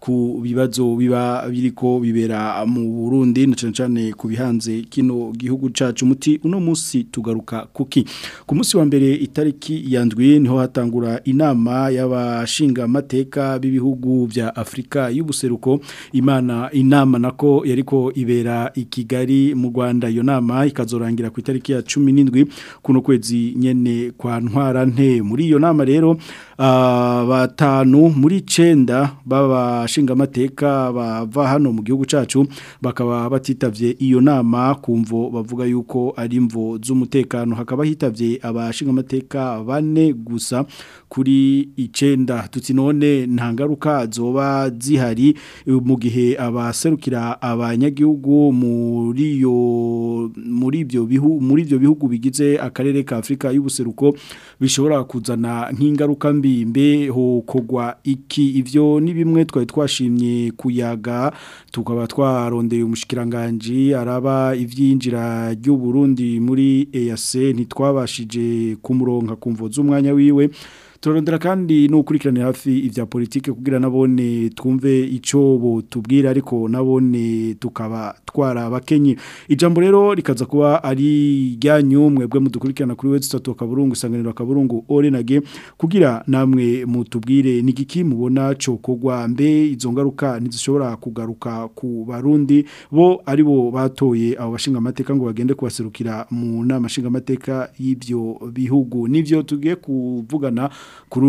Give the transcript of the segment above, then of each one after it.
ku bibazo biba biriko bibera mu Burundi cyane cyane ku bihanze kino gihugu cacu muti uno musi tugaruka kuki ku musi wa mbere itariki yandwi niho hatangura inama y'abashinga amateka b'ibihugu bya Afrika y'ubuseruko imana inama nako yariko ibera i Kigali mu Rwanda yo nama ikazoranga izatangira ku itariki ya 17 kuno kwezi nyene kwa ntwara nte muri iyo nama rero uh, batanu muri 9 babashinga amateka bava hano mu gihugu cacu bakaba batitavye iyo nama kumvo bavuga yuko ari mvo z'umutekano hakaba hitavye abashinga amateka bane gusa kuri icenda tutsi none ntangaruka zoba zihari mu gihe abaserukira abanyagihugu muri yo muri ibyo bihugu muri ibyo bihugu bigize akarere ka Afrika y'ubuseruko bishobora kuzana nk'ingaruka mbimbe mbe hokogwa iki ivyo ni bimwe twari twashimye kuyaga tukaba twarondeye umushikiranganje araba ivyinjira ry'u Burundi muri EAC ntitwabashije kumuronka kumvoza umwanya wiwe turarondera kandi no gukurikirana hafi ibya politiki kugira nabone twumve icyo tubwira ariko nabone tukaba twara twarabakenye ijambo rero rikaza kuba ari ryanyu mwebwe mudukurikirana kuri website Kaburungu isanganiro Kaburungu orenage kugira namwe mutubwire n'igiki mubona cyo kugwa mbe izo ngaruka ntizishobora kugaruka ku barundi bo ari bo batoye abo bashinga amateka ngo bagende kubaserukira mu nama nshinga amateka y'ibyo bihugu nivyo tugiye kuvugana kuri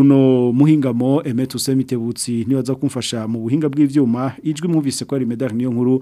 muhingamo emeto semitebutsi ntibaza kumfasha mu buhinga bw'ibyuma ijwi mwumvise ko ari medali niyo nkuru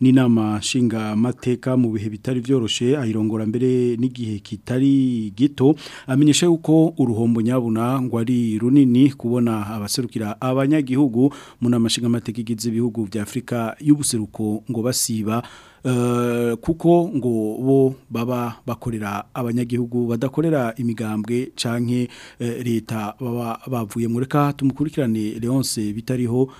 n'inama nshingamateka mu bihe bitari byoroshye ayirongora mbere n'igihe kitari gito amenyesha uko uruhombo nyabuna ngo ari runini kubona abaserukira abanyagihugu mu nama nshingamateka igize ibihugu bya afurika y'ubuseruko ngo basiba Eh, kuko ngo bo baba bakorera abanyagihugu badakorera imigambwe canke eh, leta baba bavuye muri ka tumukurikirane Leonce bitariho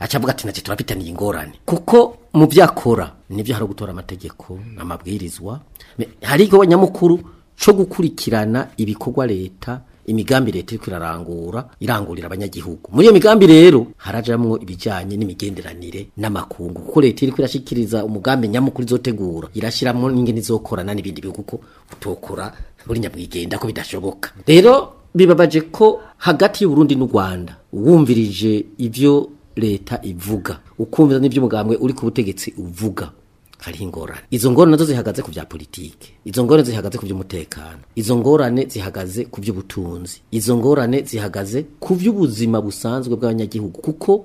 acavuga ati nacyo turafitaniye ingorane kuko mu byakora nibyo hari gutora amategeko amabwirizwa hari igikorwa nyamukuru cyo gukurikirana ibikorwa leta imigambi leta iriko irarangura irangurira abanyagihugu muri iyo migambi rero harajamwo ibijyanye n'imigenderanire n'amakungu kuko leta iri irashikiriza umugambi nyamukuru zotegura irashyiramo n'ingene izokorana n'ibindi bihugu ko utokora buri nyamwigenda ko bidashoboka rero bibabaje ko hagati y'Uburundi n'u Rwanda uwumvirije ibyo leta ivuga ukumvira n'ivyo mugambwe uri ku butegetsi uvuga ari ingorane izo ngorane nazo zihagaze ku bya politike izo ngorane zihagaze ku by'umutekano izo ngorane zihagaze ku by'ubutunzi izo ngorane zihagaze ku by'ubuzima busanzwe bw'abanyagihugu kuko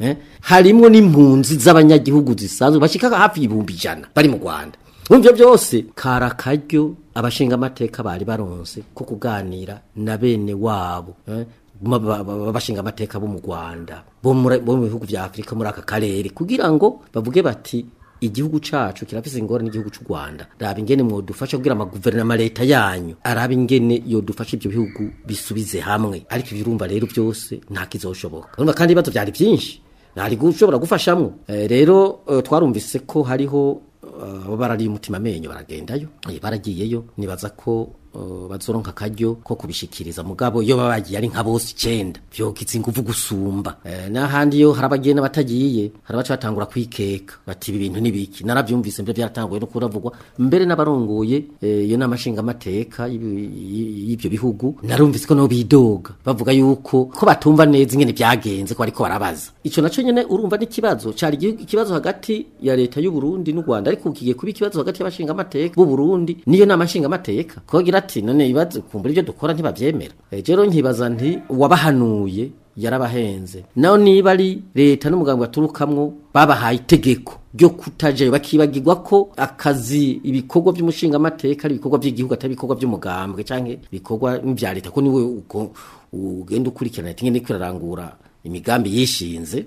eh harimo n'impunzi z'abanyagihugu zisanzwe bashikaga hafi ibihumbi 100 bari mu Rwanda bumvye byose kara karyo abashingamateka bari baronze ko kuganira na bene wabo eh? babashinga amateka bo mu Rwanda bo mu bihugu vya Afrika muri aka karere kugira ngo bavuge bati igihugu cacu kirafise ingorane n'igihugu cy'u Rwanda raba ingene mwo dufasha kugira ama guverinoma leta yanyu araba ingene yo dufasha ibyo bihugu bisubize hamwe ariko ibirumva rero byose nta kizoshoboka urumva kandi bato byari byinshi nari gushobora gufashamwo eh, rero eh, twarumvise ko hariho baba ah, barariye umutima amenyo baragendayo eh, baragiyeyo nibaza ko Eh, bazoronka kajyo ko kubishikiriza mugabo iyo baba bagiye ari nka bose icyenda byokitse ingufu gusumba eh, n'ahandi iyo hari abagenda batagiye hari abaca batangura kwikeka bati ibi bintu n'ibiki narabyumvise mbere byaratanguye no kuravugwa mbere n'abarongoye eh, iyo ni amashingamateka y'ibyo bihugu narumvise ko nabo bidoga bavuga yuko ko batumva neza ingene byagenze ko ariko barabaza icyo nacyo nyine urumva n'ikibazo cyari ikibazo hagati ya leta y'u Burundi n'u Rwanda ariko ukigiye kuba ikibazo hagati y'abashingamateka b'u Burundi niyo ni amashingamateka kugira ati none ibaze kumbura ibyo dukora ntibabyemera rero eh, nkibaza nti uwabahanuye yarabahenze naho niba ari leta n'umuganga baturukamwo babahaye itegeko ryo kutajayo bakibagirwa ko akazi ibikorwa by'umushingamateka ari ibikorwa by'igihugu atari ibikorwa by'umugambwe cyangwa ibikorwa bya leta ko niwe ugenda ukurikirana ati ngende kwirarangura imigambi yishinze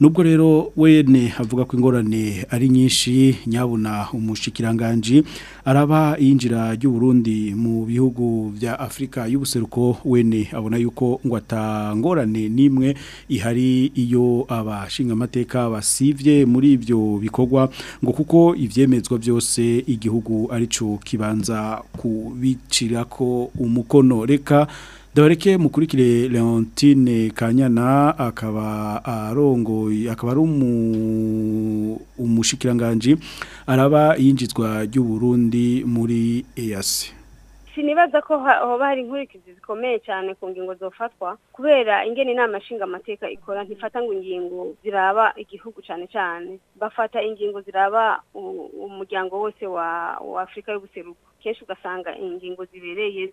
nubwo rero wene avuga ko ingorane ari nyinshi nyabuna umushikiranganji araba yinjira Burundi mu bihugu bya Afrika y'ubuseruko wene abona yuko ngo atangorane n'imwe ihari iyo abashinga amateka basibye muri ibyo bikorwa ngo kuko ibyemezwa byose igihugu cyo kibanza kubicira ko umukono reka Dabareke mukurikire Leontine Kanyana akaba arongoye akaba ari umushikiranganje araba yinjizwa ry'u Burundi muri EAC sinibaza ko hoba hari inkurikizi zikomeye cyane ku ngingo zofatwa kubera ingene inama nshinga amateka ikora ntifata ngo ingingo ziraba igihugu cyane cyane bafata ingingo ziraba umuryango wose wa wa afurika y'ubuseruko kenshi ugasanga ingingo zibereye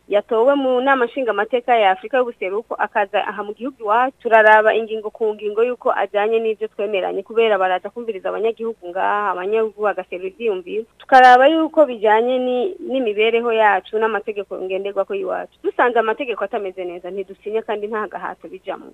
yatowe mu nama amateka ya afurika y'ubuseruko akaza aha mu gihugu iwacu turaraba ingingo ku ngingo y'uko aje bijyanye n'ibyo twemeranye kubera baraza kumviriza abanyagihugu ngaha abanyagihugu bagasera ibyiyumviro tukaraba yuko bijyanye n'imibereho yacu n'amategeko ngenderwa ko iwacu dusanze amategeko atameze neza ntidusinya kandi nta gahato bijyamo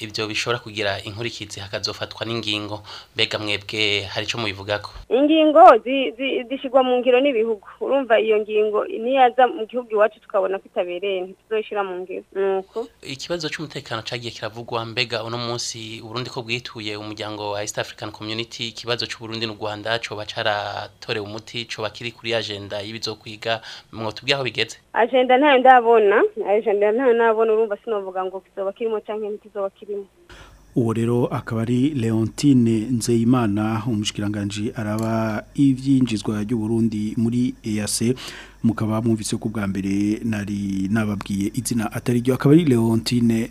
ibyo bishobora kugira inkurikizi hakazofatwa n'ingingo mbega mwebwe hari icyo ko ingingo zishyirwa mu ngiro n'ibihugu urumva iyo ngingo ntiyaza mu gihugu iwacu tukabona ko itabereye ntituzayishyira mu ngiro ikibazo cy'umutekano cyagiye kiravugwa mbega uno munsi urundi ko bwituye umuryango wa east african community ikibazo cy'uburundi n'u rwanda coba caratorewe umuti coba kiri kuri ajenda y'ibizokwiga mwotubwira aho bigeze ajenda ntayo ndabona ajenda ntayo ndabona urumva sinovuga ngo kizoba kirimo canke ntikizoba kirimo kirimo uwo rero akaba ari leontine nzeyimana umushyikiranganji araba ibyinjizwa Burundi muri eyase mukaba mwumvise ko bwa mbere nari nababwiye izina atari ryo akaba ari leontine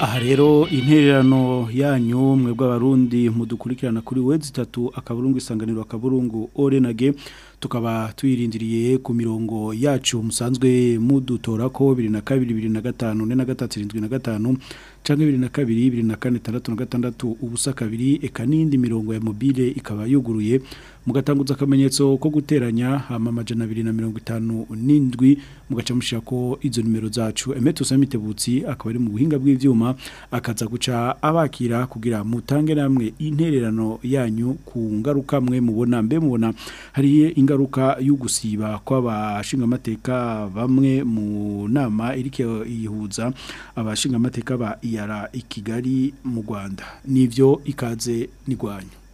aha rero intererano yanyu mwe bw'abarundi mudukurikirana kuri wezi itatu akaburungu isanganiro akaburungu orenage tukaba tuyirindiriye ku mirongo yacu musanzwe mudutora ko bibiri na kabiri bibiri na gatanu ne na gatatu irindwi na gatanu cyangwa bibiri na kabiri bibiri na kane itandatu na gatandatu ubusa kabiri eka n'indi mirongo ya mobile ikaba yuguruye mugatanguza akamenyetso ko guteranya hama amajana abiri na mirongo itanu n'indwi mugaca mushira ko izo numero zacu Emeto Samite Butsi akaba ari mu buhinga bw'ivyuma akaza guca abakira kugira mutange namwe intererano yanyu ku ngaruka mwe mubona mbe mubona hari ingaruka yo gusiba kw'abashinga amateka bamwe mu nama irike yihuza abashinga amateka ba IRA i Kigali mu Rwanda nivyo ikaze nigwanyu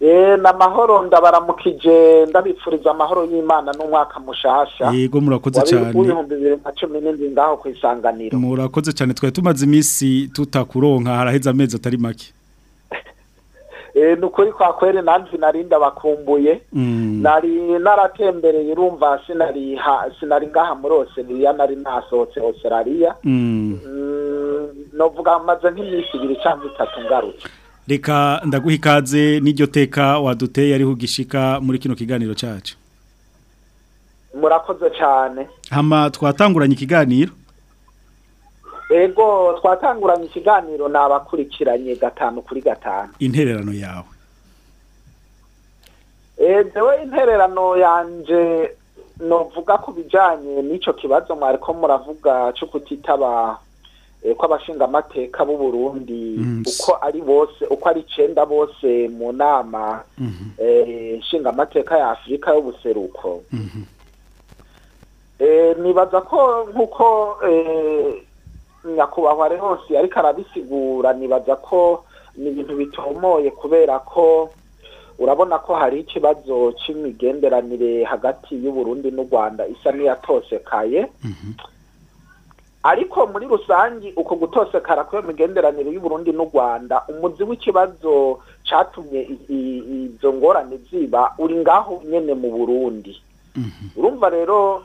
E, na mahoro ndabaramukije ndabipfuriza amahoro y'imana n'umwaka mushasha yego murakoze cyane w'ibihumbi bibiri na cumi n'indwi ngaho ku isanganiro murakoze cyane twari tumaze iminsi tutakuronka haraheze amezi atari make e, ni ukuri kwa kwere nanjye nari ndabakumbuye mm. nari naratembereye urumva sinari ngaha muri osiriya nari nasohotse osirariya mm. mm, novuga maze nk'iminsi ibiri cyangwa itatu ngarutse reka ndaguha ikaze n'iryo teka waduteye ariho ugishika muri kino kiganiro cyacu murakoze cyane hama twatanguranye ikiganiro ego twatanguranye ikiganiro ni abakurikiranye gatanu kuri gatanu intererano yawe eeewe intererano yanjye novuga ku bijyanye n'icyo kibazo mwariko muravuga cyo kutitaba Eh, ko abashingamateka b'u Burundi mm. uko ari bose uko ari icyenda bose mu nama mm-hmm. eh, nshingamateka ya afurika y'ubuseruko mm-hmm. eh, nibaza ko nk'uko nyakubahwa hose ariko arabisigura nibaza ko ni ibintu bitomoye kubera ko urabona ko hari ikibazo cy'imigenderanire hagati y'u Burundi n'u rwanda isa n'iyatosekaye mm-hmm. ariko muri rusange uko gutosekara kubera imigenderanire y'uburundi n'u rwanda umuzi w'ikibazo cyatumye izo ngorane ziba uri ngaho nyine mu burundi mhm. urumva rero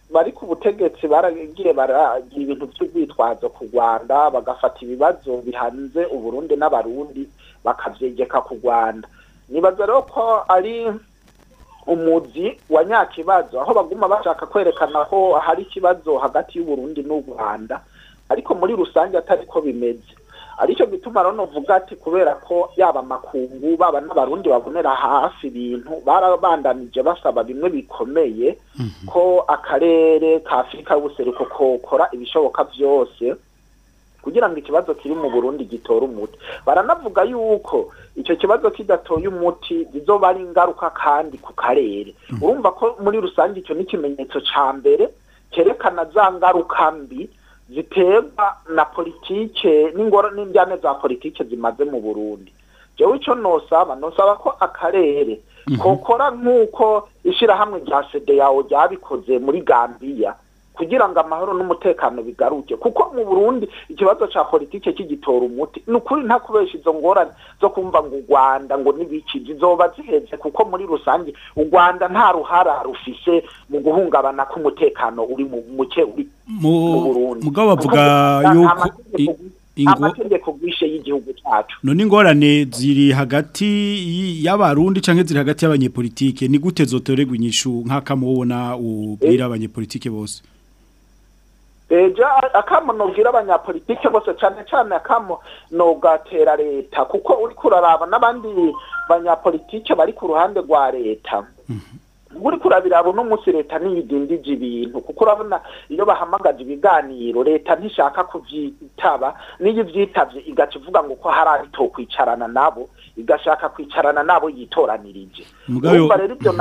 bari ku butegetsi baragiye baragira ibintu by'urwitwazo ku rwanda bagafata ibibazo bihanze uburundi n'abarundi bakabyegeka ku rwanda nibaza rero ko ari umuzi wa nyakibazo aho baguma bashaka kwerekana ko hari ikibazo hagati y'uburundi n'u rwanda ariko muri rusange atari ko bimeze aricyo gituma rero uvuga ati kubera ko yaba amakungu baba n'abarundi babonera hafi ibintu barabandanije basaba bimwe bikomeye mhm. ko akarere ka afurika y'ubuseruko kokora ibishoboka byose kugira ngo ikibazo kiri mu burundi gitora umuti baranavuga yuko icyo kibazo kidatoye umuti bizoba bari ingaruka kandi ku karere mhm. urumva ko muri rusange icyo ni ikimenyetso cya mbere cyerekana za ngaruka mbi ziterwa na politike n'ingorane n'indyane za politike zimaze mu burundi jewe icyo nosaba nosaba ko akarere mhm. kokora nk'uko ishyirahamwe rya sede yawe ryabikoze muri gambiya kugira ngo amahoro n'umutekano bigaruke kuko mu burundi ikibazo cya politiki kigitora umuti ni ukuri nta kubesha izo ngorane zo kumva ngo u rwanda ngo n'ibiki zizoba zihebye kuko muri rusange u rwanda nta ruhara rufise mu guhungabana k'umutekano uri muke uri mu burundi mugabo bavuga yuko amategeko bwishe y'igihugu cyacu none ingorane ziri hagati y'abarundi cyangwa ziri hagati y'abanyepolitike ni gute zotoregwa inyishu nk'akamubona ubwira eh? abanyepolitike bose Eh, akamo nubwira abanyapolitike bose cyane cyane akamo nugatera leta kuko uri kuraraba n'abandi banyapolitike bari ku ruhande rwa leta mhm. uri kurabira uno munsi leta ntiyidindije ibintu kuko urabona iyo bahamagaje ibiganiro leta ntishaka kubyitaba n'iyo ibyitavye igaca ivuga ngo ko hari ari to kwicarana nabo igashaka kwicarana nabo yitoranirije urumva rero ibyo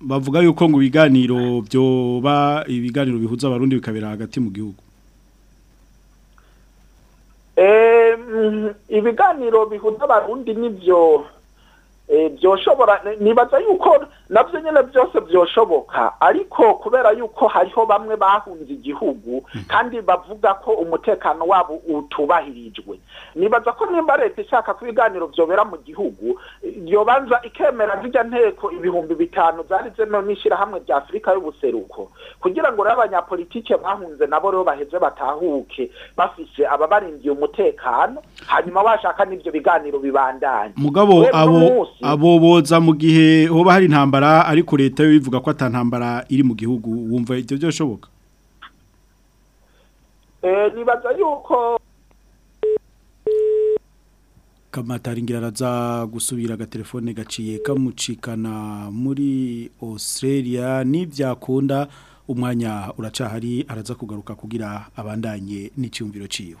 bavuga yuko ngo ibiganiro byoba ibiganiro bihuza abarundi bikabera hagati mu gihugu ibiganiro bihuza abarundi nibyo Eh, byoshobora nibaza yuko nabyo nyine byose byoshoboka ariko kubera yuko hariho bamwe bahunze igihugu kandi bavuga ko umutekano wabo utubahirijwe nibaza ko nimba leta ishaka ko ibiganiro byobera mu gihugu yobanza ikemera zijya nteko ibihumbi bitanu zari zemewe n'ishyirahamwe rya afurika y'ubuseruko kugira ngo nabanyapolitike bahunze nabo rero baheze batahuke bafise ababarindiye umutekano hanyuma bashaka n'ibyo biganiro bibandanye mugabo abo boza mu gihe hoba hari intambara ariko leta yo bivuga ko atantambara iri mu gihugu wumva ibyo byashoboka eh, nibaza yuko kamataringira araza gusubira agatelefone gaciye kamucikana muri Australia n'ibyakunda umwanya uracahari araza kugaruka kugira abandanye n'icyumviro ciwe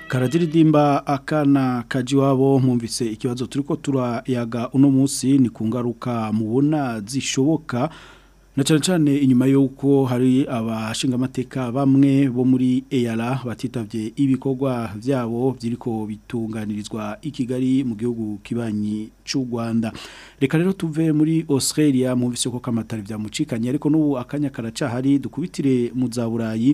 karadiridimba akana kajiwabo mwumvise ikibazo turiko turayaga uno munsi ni ku ngaruka mubona zishoboka na cyane cyane inyuma y'uko hari abashingamateka bamwe bo muri eyara batitabye ibikorwa byabo by'iriko bitunganirizwa i kigali mu gihugu kibanyi cy'u rwanda reka rero tuve muri Australia mu ko kamatari byamucikanye ariko n'ubu akanya karacahari dukubitire mu za burayi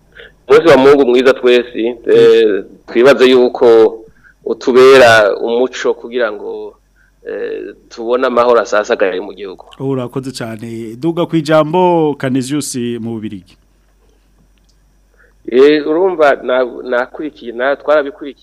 umunsi wa mungu mwiza twese eh, twibaze yuko utubera umuco kugira ngo eh, tubona amahoro asasagaye mu gihugu urakoze cyane duga ku ijambo kaniziyusi mu bubirigi Eh, urumva nakurikiye nawe twarabikurikiye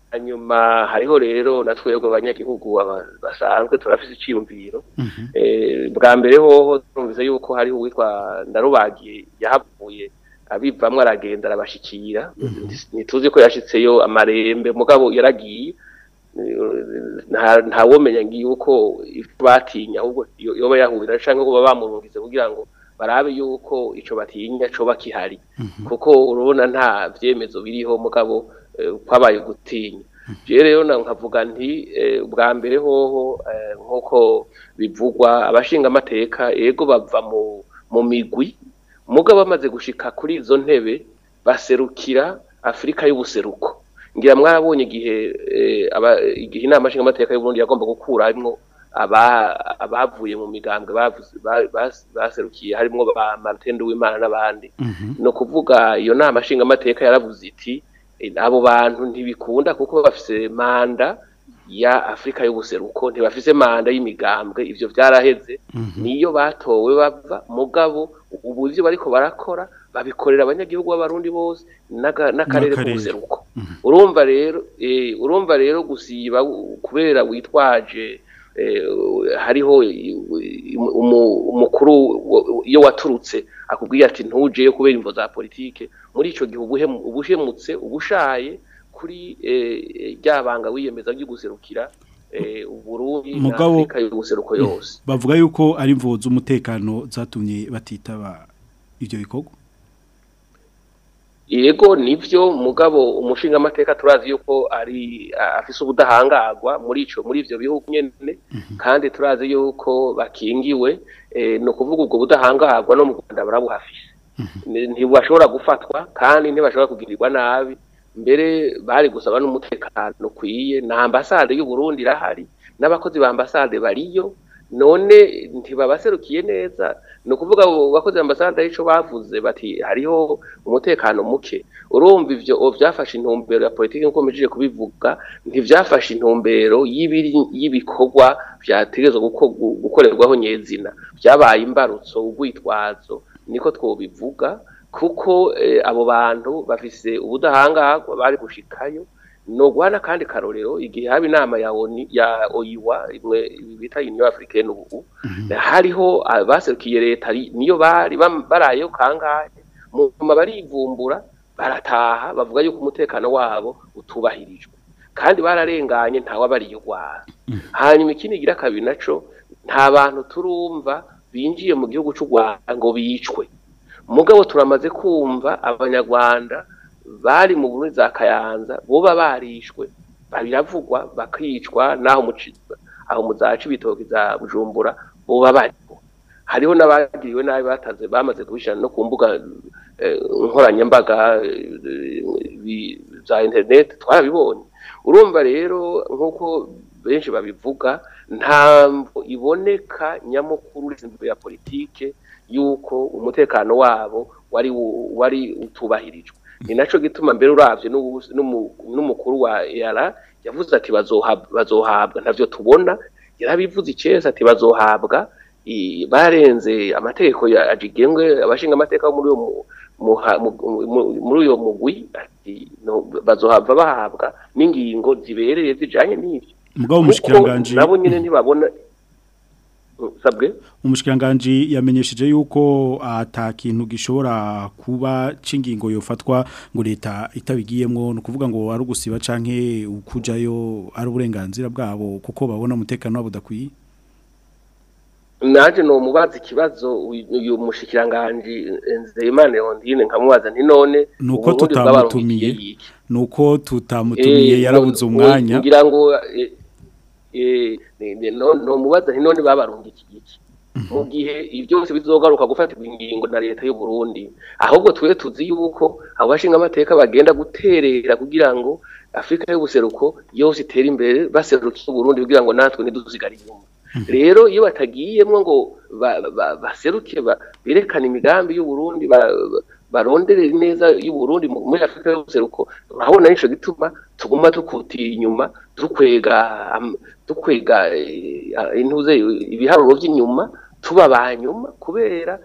hanyuma hariho rero natwebwe abanyagihugu basanzwe turafise icyiyumviro mhm. eh, bwa mbere hoho turumvise yuko hariho uwitwa ndarubagiye yahavuye abivamwe aragenda arabashikira mhm. ntituzi ko yashitseyo amarembe mugabo yaragiye nta womenya yuko batinya ahubwo yoba yahurira cyangwa kuba bamurungize kugira ngo barabe yuko icyo batinya cyo bakihari mhm. kuko urabona nta byemezo biriho mugabo kwabaye gutinya rero nkavuga nti eh, bwa mbere hoho eh, nk'uko bivugwa abashinga amateka yego bava mu mu migwi muga bamaze gushika kuri izo ntebe baserukira afurika y'ubuseruko ngira mwabonye igihe eh, igihe inama nshingamateka y'uburundi yagomba gukuramo abavuye mu migambwe baserukiye harimo ba martin w'imana n'abandi mhm. no kuvuga iyo nama nshingamateka yaravuze iti abo bantu ntibikunda kuko bafise manda ya afurika y'ubuseruko ntibafise manda y'imigambwe ibyo byaraheze mhm. niyo batowe bava mugabo ubu ibyo bariko barakora babikorera abanyagihugu b'abarundi bose n'akarere k'ubuseruko mhm. urumva rero eh, urumva rero gusiba kubera witwaje Eh, hariho umukuru iyo waturutse akubwiye ati ntugeyo kubera imvo za politiki muri icyo gihe uba ubushaye kuri eh, ryabanga wiyemeza ryo eh, uburundi n'afurika y'ubuseruko yose bavuga yuko ari imvo z'umutekano zatumye batitaba ibyo bikorwa yego nibyo mugabo umushingamateka turazi yuko ari afise ubudahangagwa muri icyo muri ibyo bihugu nyine mhm. kandi turazi yuko bakingiwe e, ni kuvuga ubwo budahangagwa no mu rwanda barabuhafise mhm. ntibashobora gufatwa kandi ntibashobora kugirirwa nabi mbere bari gusaba n'umutekano ukwiye na ambasade y'u Burundi irahari n'abakozi ba ambasade bariyo none ntibabaserukiye neza ni ukuvuga bakoze ambasade aricyo bavuze bati hariho umutekano muke urumva ibyo byafashe intumbero ya politiki nk'uko kubivuga ntibyafashe intumbero y’ibiri y'ibikorwa byategerezwa gukorerwaho nyezina byabaye imbarutso urwitwazo niko twobivuga kuko eh, abo bantu bafise ubudahangarwa bari gushikayo nogwana kandi karorero igihe haba inama ya oni ya oyiwa imwe bita Union Africaine ubu mhm. hariho abaserukiye ah, leta niyo bari barayo kangahe mu barivumbura barataha bavuga yuko umutekano wabo utubahirijwe kandi bararenganye nta wabariye rwara mhm. hanyuma ikindi gira kabiri naco nta bantu turumva binjiye mu gihugu cy'u ngo bicwe mugabo turamaze kumva abanyarwanda bari mu Burundi za kayanza boba barishwe biravugwa bakicwa naho muciza aho muzaca ibitoki za bujumbura boba bariko hariho n'abagiriwe nabi bataze bamaze kubishana no ku mbuga eh, nkoranyambaga eh, za internet twarabibonye urumva rero nk'uko benshi babivuga ntabwo iboneka nyamukuru ya politiki y'uko umutekano wabo wari utubahirijwe ni nacyo gituma mbere urabye n'umukuru wa yara yavuze ati bazohabwa ntabyo tubona yarabivuze icyeza ati bazohabwa barenze amategeko agengwe abashinga amateka muri uwo muri uyo mugwi ati bazohabwa bahabwa n'ingingo zibereye zijyanye n'ibyo nabo nyine ntibabona usabwe umushikiranganji yamenyesheje yuko ah, atakintu gishobora kuba cingingo yofatwa ngo leta itabigiyemwo no kuvuga ngo ari gusiba canke ukujayo ari uburenganzira bwabo kuko babona umutekano wabo dakwiye naje no mubaza ikibazo uyu mushikiranganje Nzeyimana Yondine nkamubaza nti none nuko tutamutumiye nuko tutamutumiye eh, yarabuze umwanya ngira ngo e, Eh, eh, no ntimubaza none babarunga iki giki mhm. mu gihe byose bizogaruka gufatirwa ingingo na leta y'u Burundi ahubwo twe tuzi yuko abashinga amateka bagenda guterera kugira ngo afurika y'ubuseruko yose itere imbere baserukira Burundi kugira ngo natwe ntiduzigare inyuma mhm. rero iyo batagiyemo ngo baseruke berekane imigambi y'u Burundi barondere neza y'uburundi muri afurika yose uko urabona nico gituma tuguma dukutira inyuma dukwega dukwega eh, intuze ibiharuro by'inyuma tuba nyuma kubera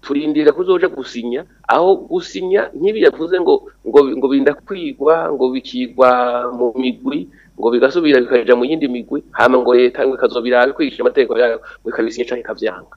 turindira kuzoja gusinya aho gusinya nkibi yavuze ngo ngo ngo binda kwigwa ngo bikigwa mu migwi ngo bigasubira bikaja mu yindi migwi hama ngo leta ngo ikazobirabe kwigisha amategeko yayo ngo ikabisinya canke ikavyanga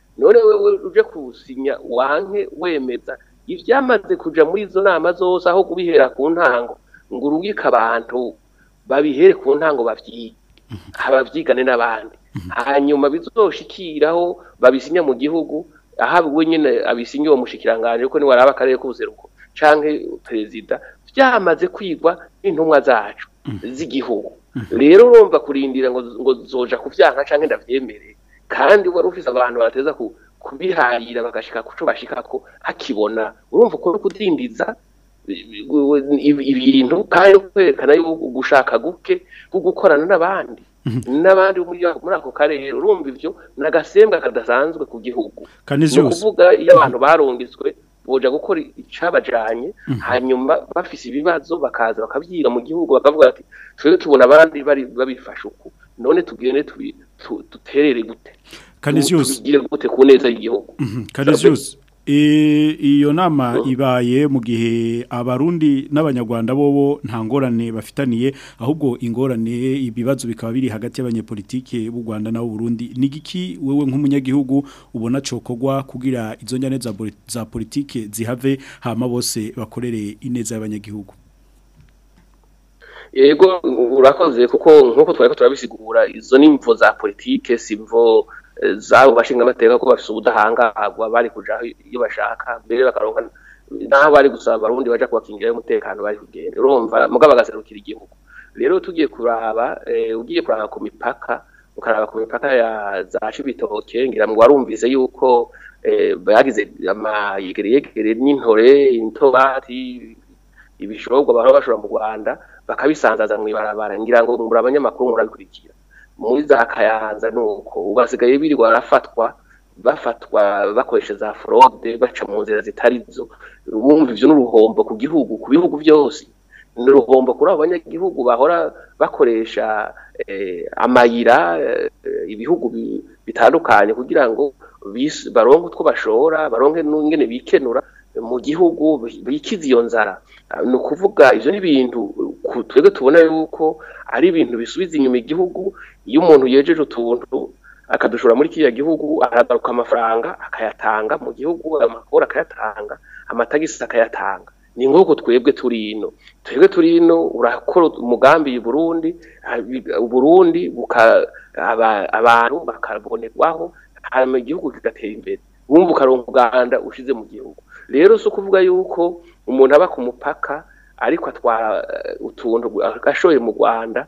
none we uje kuwusinya wanke wemeza ibyamaze kuja muri izo nama zose aho kubihera ku ntango ngo abantu babihere ku ntango babyige Mhm. ababyigane n'abandi mhm. hanyuma bizoshikiraho babisinya mu gihugu ahaba we nyine abisinya uwo mushikiranganji kuko niwe araba akarere k'ubuseruko canke perezida byamaze kwigwa n'intumwa zacu mhm. z'igihugu rero urumva kurindira ngo ngo zoja kuvyanka canke ndavyemereye kandi wari ufise abantu barateza kubihayira bagashika kuco ko hakibona urumva ko kudindiza ibintu kandi no kwerekana yuko gushaka guke ko gukorana n'abandi mhm. n'abandi bo muri ako karere urumva ibyo ni agasembwa kadasanzwe ku gihugu ni iyo abantu barunditswe boja gukora icabajanye mhm. hanyuma bafise ibibazo bakaza bakabyiga mu gihugu bakavuga ati twe tubona abandi bari babifasha uku none tugende duterere gute kanisius gute ku neza y'igihugu mhm. iyo nama oh. ibaye mu gihe abarundi n'abanyarwanda bobo nta ngorane bafitaniye ahubwo ingorane ibibazo bikaba biri hagati y'abanyepolitike b'u Rwanda na Burundi ni giki wewe nk'umunyagihugu ubona cokogwa kugira izo njyane za politike zihave hama bose bakorere ineza y'abanyagihugu yego urakoze kuko nkuko twari ko turabisigura izo nimvo za politike simvo zabo bashingamateka ko bafite ubudahangarwa bari kujyaho iyo bashaka mbere bakaronka n'aho bari gusaba abarundi bajya kubakingiraho umutekano bari kugenda urumva mugabo bagaserukira igihugu rero tugiye kuraba eh, ugiye kuraba ku mipaka ukaraba ku mipaka ya za cibitoke ngira ngo warumvise yuko eh, bagize amayegereyegere n'intore intobati ibishobwa baba bashobora mu rwanda bakabisanzaza mu ibarabara ngira ngo muri abanyamakuru murabikurikira muri za kayanza ni uko ubu basigaye birirwa barafatwa bafatwa bakoresha za forode baca mu nzira zitari zo bumva ibyo ni uruhombo ku gihugu ku bihugu byose ni uruhombo kuri abo banyagihugu bahora bakoresha eh, amayira eh, ibihugu bitandukanye kugira ngo baronke utwo bashora baronke n'ingene bikenura mu gihugu bikiza iyo nzara ah, ni ukuvuga ibyo ni ibintu twebwe tubona yuko ari ibintu bisubiza inyuma igihugu iyo umuntu yejeje utuntu akadushora muri kiriya gihugu aragaruka amafaranga akayatanga mu gihugu amakuru akayatanga amatagisi akayatanga ni nk'uko twebwe turi ino twebwe turi ino urakora umugambi i burundi burundi abantu bakabonerwaho hanyuma igihugu kigatera imbere wumva ukaronka uganda ushize mu gihugu rero si ukuvuga yuko umuntu aba ku mupaka ariko atwara uh, utuntu ashoye mu rwanda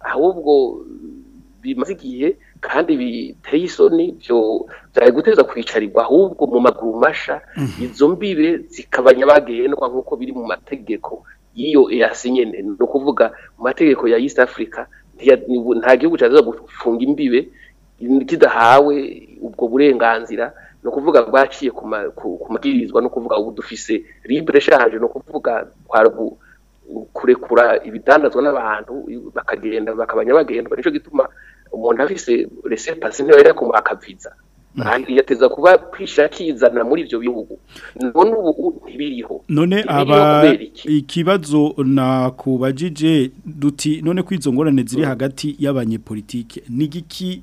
ahubwo bimaze igihe kandi biteye isoni byari guteza kwicarirwa ahubwo mu maguru masha mhm. izo mbibe zikabanya bagendwa nk'uko biri mu mategeko y'iyo yasinye no kuvuga mu mategeko ya east africa nta gihugu cyaza gufunga imbibe kidahawe ubwo burenganzira no kuvuga rwaciye ku mabwirizwa ni ukuvuga ubu dufise libure shaje ni ukuvuga kurekura ibitandazwa n'abantu bakagenda bakabanya bagendwa nicyo gituma umuntu afise resepasi niyo yari akamwakabviza mm. iyo ateza kuba kwishakizana muri ibyo bihugu none ubu ntibiriho none aba ikibazo nakubajije duti none ko izo ngorane ziri mm. hagati y'abanyepolitike n'igiki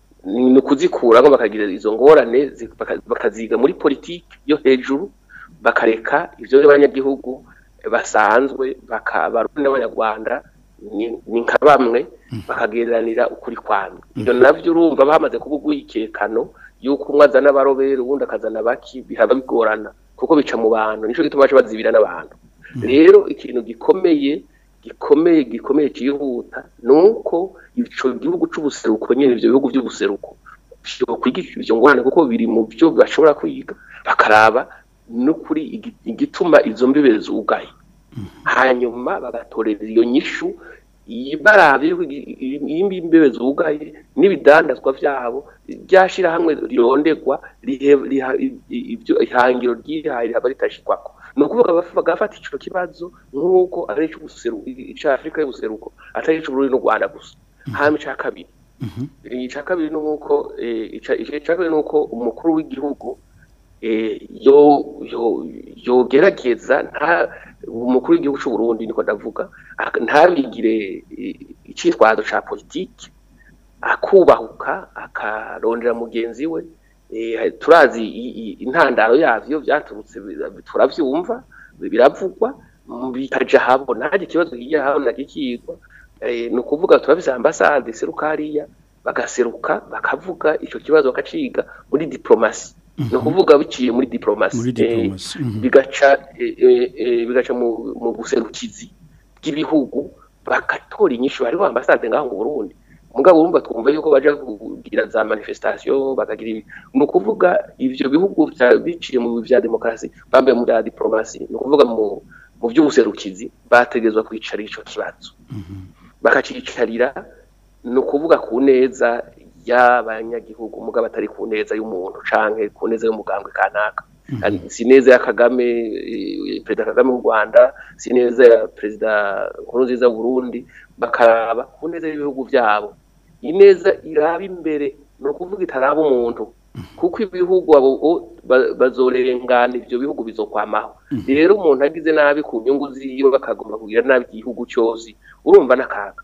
ni ukuzikura ukuzikuraho bakagira izo ngorane bakaziga muri politiki yo hejuru bakareka ibyo abanyagihugu basanzwe barundi n'abanyarwanda ni nka bamwe mm. bakagereranira ukuri kwamwe mm-hmm. ibyo nabyo urumva bamaze kuba urwikekano y'uko umwe azana abarobera ubundi akazana baki bihaba bigorana kuko bica mu bantu nicyo gituma baca bazibira n'abantu mm. rero ikintu gikomeye gikomeye gikomeye cyihuta nuko uko icyo gihugu cy'ubuseruko nyine ibyo bihugu by'ubuseruko bishobora kwigisha ibyo ngorane kuko biri mu byo bashobora kwiga bakaraba n'ukuri igituma izo mbibe zugaye mhm. hanyuma bagatoreza iyo nyishu barabye iyindi imbibe zugaye n'ibidandazwa byabo ryashyirahamwe rirondegwa ihangiro ryihaye rihaba ritashyirwako ni ukuvuga bagafata icyo kibazo nk'uko ari icya afurika y'ubuseruko atari icy'uburundi n'u rwanda gusa mhm. hano icya kabiri mhm. icya kabiri ni nk'uko eh, icya kabiri ni uko umukuru w'igihugu eh, yogerageza umukuru w'igihugu Burundi niko ndavuga ntabigire eh, icyitwazo cya politiki akubahuka akarondera mugenzi we Eh, turazi intandaro yabyo byaturutse turabyumva biravugwa bikajya ahabona ntajya ikibazo kijya ahabona kikigwa eh, ni ukuvuga turabizi ambasade seruka bagaseruka bakavuga icyo kibazo bakaciga muri diplomasi mhm. ni ukuvuga biciye muri diplomasi eh, mhm. bigaca mu buserukizi bw'ibihugu bagatora inyishu wa ambasade ngaho mu burundi mugabo urumva twumva yuko baje kugira za manifestation bakagira ibi ni ukuvuga ibyo bihugu biciye mu bya demokarasi bambaye muri diplomasi ni ukuvuga mu mu by'ubuserukizi bategezwa kwicara ico kibazo mhm. bakacicarira ni ukuvuga ku neza y'abanyagihugu mugabo atari ku neza y'umuntu canke ku neza y'umugambwe kanaka mhm. si neza ya kagame eh, perezida kagame w'u rwanda si neza ya perezida nkuru nziza burundi bakaraba ku neza y'ibihugu byabo ineza iraba imbere no ukuvuga itaraba umuntu kuko ibihugu abo bazorengana ibyo bihugu bizokwamaho mm-hmm. rero umuntu agize nabi ku nyungu ziwe bakagomba kugira nabi igihugu cyose urumva nakaka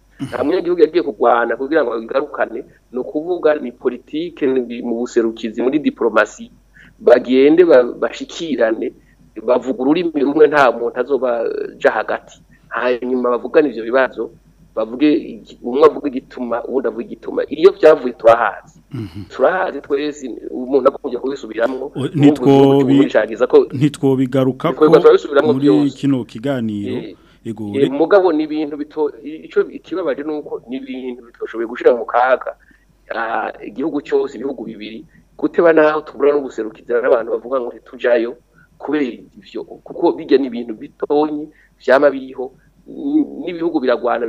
nta munyagihugu yagiye kurwana kugira ngo bigarukane ni ukuvuga ni politiki mu buserukizi muri diplomasi bagende bashikirane bavuga ururimi rumwe nta muntu azoba ja hagati hanyuma bavugana ivyo bibazo bavuge umwe avuga igituma uwundi avuga igituma iyo byavuye turahazi mhm. turahazi twese umuntu akunze kubisubiramo nitwo bigaruka ko muri kino kiganiro eh, eh, mugabo ni ibintu bito icyo ikibabaje nuko ni ibintu bitoshoboye gushira mu kaga ah, igihugu cyose ibihugu bibiri guteba naho tubura no guserukizana n'abantu bavuga ngo tujayo kubera ibyo kuko bijya ni ibintu bitonyi byaba biriho n'ibihugu biragwana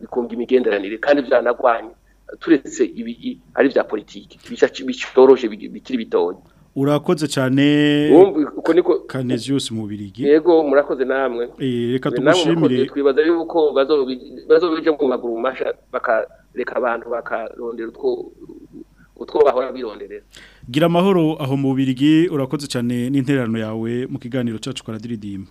bikunga imigenderanire kandi byanagwanye turetse ibi ari bya politiki bitoroshe bikiri bitonya urakoze cyane Canesius Mubirigi yego murakoze namwe eh, reka tugushimire twibaza yuko bazobije mu maguru masha bakareka abantu bakarondera utwo utwo bahora bironderera gira amahoro aho mu Bubiligi urakoze cyane n'interano yawe mu kiganiro cyacu karadiridimba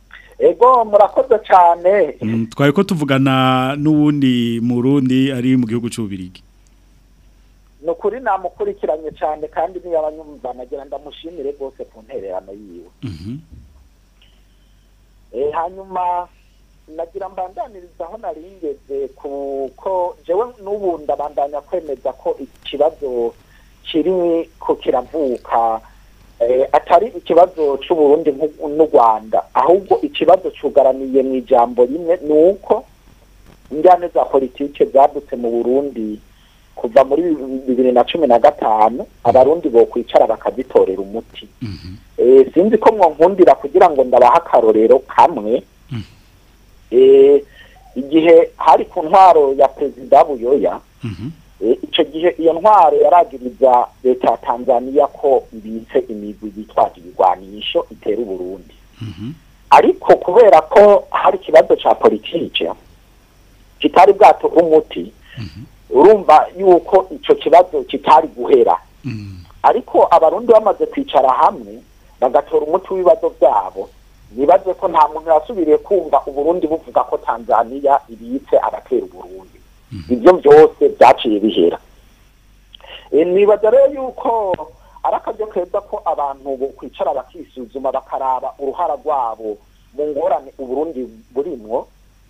ego murakoze cyane mm, twari ko tuvugana n’ubundi murundi ari mu gihugu cy'ububirigi ni ukuri namukurikiranye cyane kandi niyo abanyumva nagira ndamushimire rwose ku ntererano yiwe mhm. eh, hanyuma nagira mbandaniriza aho naringeze kuko jewe n'ubu ndabandanya kwemeza ko ikibazo kiri ku kiravuka Eh, atari ikibazo cy'uburundi n'u rwanda ahubwo ikibazo cyugaraniye mu ijambo rimwe ni uko injyane za politiki zadutse mu burundi kuva muri bibiri na cumi na gatanu abarundi bo kwicara bakazitorera umuti mhm. eh, sinzi ko nkundira kugira ngo ndabahe akarorero kamwe mhm. eh, igihe hari ku ntwaro ya perezida buyoya mhm. icyo gihe iyo ntwaro yaragiriza leta ya tanzania ko ibitse imigwi yitwaje ibigwanisho itera uburundi mhm. ariko kubera ko hari ikibazo cya politiki kitari bwato umuti mhm. urumva yuko icyo kibazo kitari guhera mhm. ariko abarundi bamaze kwicara hamwe bagatora umuti w'ibibazo byabo nibaze ko nta muntu yasubiriye kumva uburundi buvuga ko tanzania ibitse abatera uburundi Mm-hmm. ibyo byose byaciye bihera nibaza yuko ari akaryo keza ko abantu kwicara bakisuzuma bakaraba uruhara rwabo mu ngorane uburundi burimwo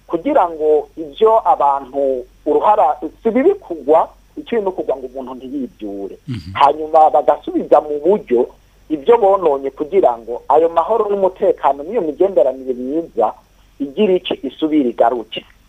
kugira ngo ibyo abantu uruhara si bibi kugwa ikintu kugwa ngo umuntu ntiyibyure mm-hmm. hanyuma bagasubiza mu buryo ibyo bononye kugira ngo ayo mahoro n'umutekano n'iyo migenderanire myiza igira iki isubira igaruke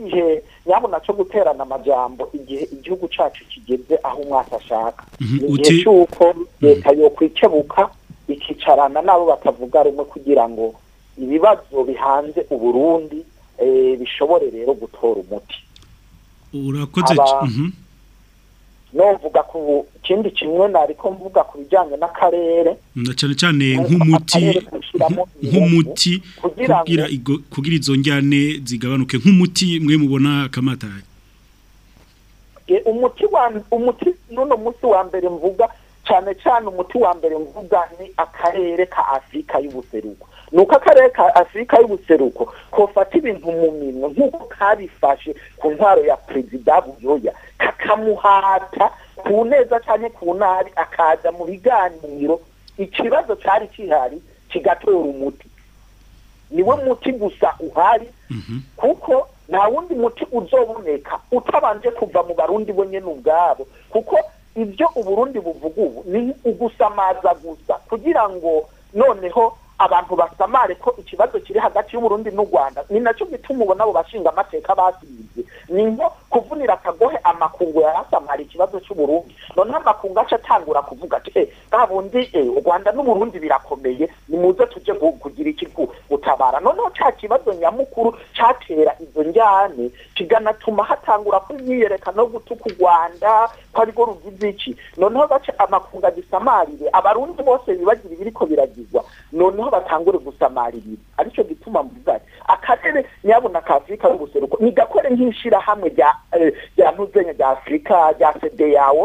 igihe nyabona cyo guterana amajambo igihe igihugu cyacu kigeze aho umwaka ashaka mhm, ni igihe cy'uko mhm. leta yokwikebuka ikicarana n'abo batavuga rumwe kugira ngo ibibazo bihanze uburundi eh, bishobore rero gutora umuti urakoze cyane mhm. novuga ku kindi kimwe nariko mvuga ku bijyanye n'akarere cyane cyane nk'umuti nk'umuti kugira kugira izo njyane zigabanuke nk'umuti mwe mubona akamatari e, umuti wa umuti nuno musi wa mbere mvuga cyane cyane umuti wa mbere mvuga ni akarere ka afurika y'ubuseruko ni uko akarere ka afurika y'ubuseruko kofata ibintu mu minwe nk'uko kabifashe ku ntwaro ya perezida buyoya kakamuhata ku neza cyane ku nabi akaza mu biganiro ikibazo cyari gihari kigatora umuti niwe muti gusa uhari mhm. kuko nta wundi muti uzoboneka utabanje kuva mu barundi bonyine ubwabo kuko ibyo uburundi buvuga ubu ni ugusamaza gusa kugira ngo noneho abantu basamare ko ikibazo kiri hagati y'uburundi n'u rwanda ni nacyo gituma ubona abo bashinga amateka basize ni nko kuvunira akagohe amakungu yarasamara ikibazo cy'uburundi noneho amakungu aca atangura kuvuga ati e eh, bwa bundi eh, u rwanda n'uburundi birakomeye ni muze tujye kugira iki gutabara noneho cya kibazo nyamukuru cyatera izo njyane kiganatuma hatangura kw'imyiyerekano no gutuka u rwanda ko arirwo rugize iki noneho bace amakunga dusamarire abarundi bose bibagira ibiriko biragizwa noneho batangure gusamarira aricyo gituma mvuga akarere nyabuna ka afurika y'ubuseruko ni gakore nk'ishyirahamwe rya ntuzenya eh, rya afurika rya sedeyawo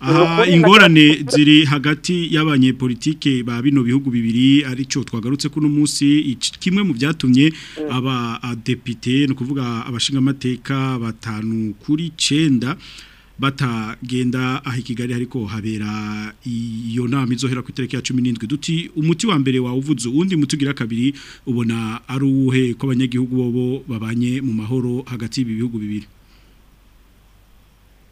aha ingorane ziri hagati y'abanyepolitike ba bino bihugu bibiri aricyo twagarutse ko uno munsi kimwe mu byatumye mm. aba depite ni ukuvuga abashingamateka batanu kuri icyenda batagenda aho kigali ariko habera iyo nama izohera ku itariki ya cumi n'indwi duti umuti wa mbere wawuvuze uwundi muti ugira kabiri ubona ari uwuhe ko abanyagihugu bobo babanye mu mahoro hagati y'ibi bihugu bibiri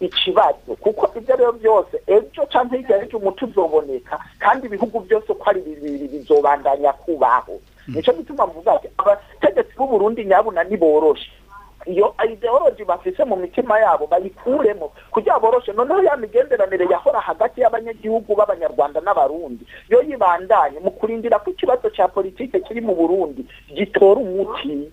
ikibazo kuko ibyo ari byo byose ejo cyangwa hirya y'ejo umuti uzoboneka kandi ibihugu byose uko ari bibiri bizobandanya kubaho Mm. nicyo gituma mvuga ati abategetsi b'uburundi nyabuna ntiboroshe iyo ideologi bafise mu mitima yabo bayikuremo kugira boroshe noneho ya migenderanire yahora hagati y'abanyagihugu b'abanyarwanda n'abarundi yo yibandanye mu kurindira ko ikibazo cya politiki kiri mu burundi gitora umuti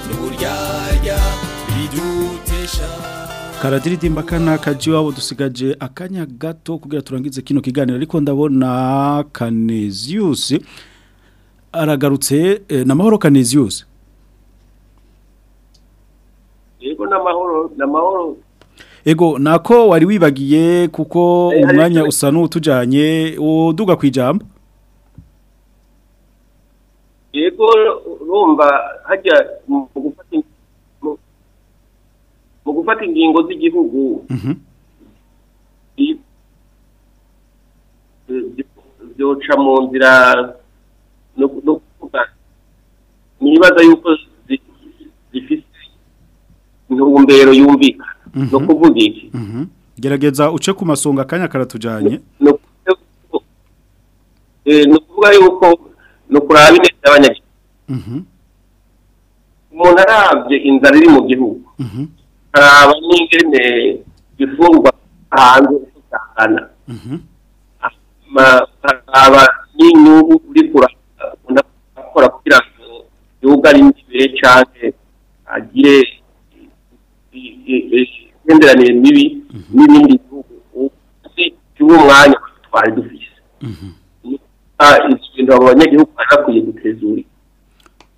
turirimba kana kaji dusigaje akanya gato kugira turangize kino kiganiro ariko ndabona Canesius aragarutse eh, na mahoro Canesius Yego na mahoro na mahoro Ego nako wari wibagiye kuko eh, umwanya usa n'utujanye uduga kwijamba Yego rumba hajya mu gufata ingingo z'igihugu byoca mhm. mu nzira no kuvuga ntibaza yuko zifite intumbero yumvika mhm. no kuvuga iki mhm. gerageza uce ku masonga akanya karatujyanye ni ukuvuga yuko eh, ni ukuraba ineza y'abanyagihugu umuntu arabye inzara iri mu gihugu abanyengene bifungwa hanze gutangana mhm. aba n'inyungu uri kurakora kugira ngo igihugu imbere cyane agire imigenderanire mibi mhm. n'ibindi bihugu by'uwo mwanya twari dufise mhm. ibintu abo banyagihugu barakwiye gutezura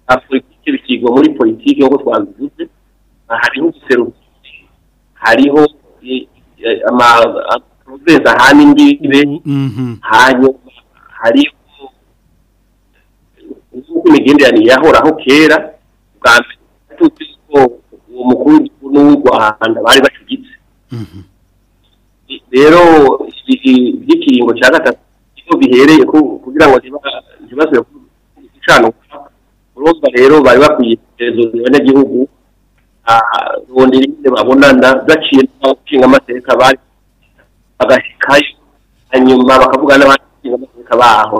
afurika bikigwa muri politiki nk'uko twabivuze hariho eh, eh, amaprofesa eh, ahana imbibe mm-hmm. mm-hmm. hanyuma hariho uko imigenderanire yahoraho kera bwa mbere tuzi ko uwo mukuru n'uw'urwanda bari bashigitse mm-hmm. rero ikiringo cya gatatu iyo bihereye kugira ngo ntibasubire gucana urumva rero bari bakwiye izo nyagihugu bondera babonana zaciye n'ukinga amateka bari agashikaye hanyuma bakavuga n'abashinga amateka baho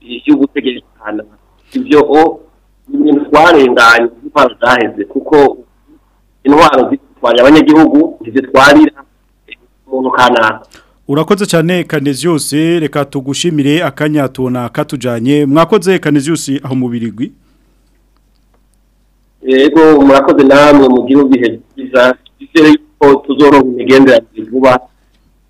y'ubutegetsi kanaka ibyo o ni ibintu zaheze kuko intwaro zitwara abanyagihugu ntizitwarira umuntu kanaka urakoze cyane kaneziusi reka tugushimire akanya tubona katujyanye mwakoze kaneziusi aho mu birigwi yego murakoze namwe mugira ibihe byiza bizere yuko tuzoroha imigenderanire vuba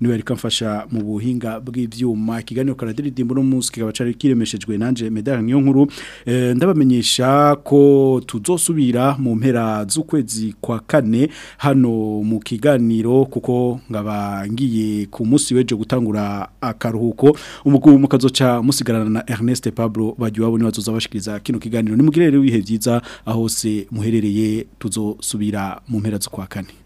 niwe ariko amfasha mu buhinga bw'ibyuma ikiganiro karadiridimbo no musi kikaba kiremeshejwe nanje medal niyo nkuru eh, ndabamenyesha ko tuzosubira mu mpera z'ukwezi kwa kane hano mu kiganiro kuko ngabangiye ku munsi weje gutangura akaruhuko umugabo mukazoca musigarana na Ernest Pablo bagiwabo ni bazoza bashikiriza kino kiganiro ni mugirere wihe byiza aho se muherereye tuzosubira mu mpera z'ukwa kane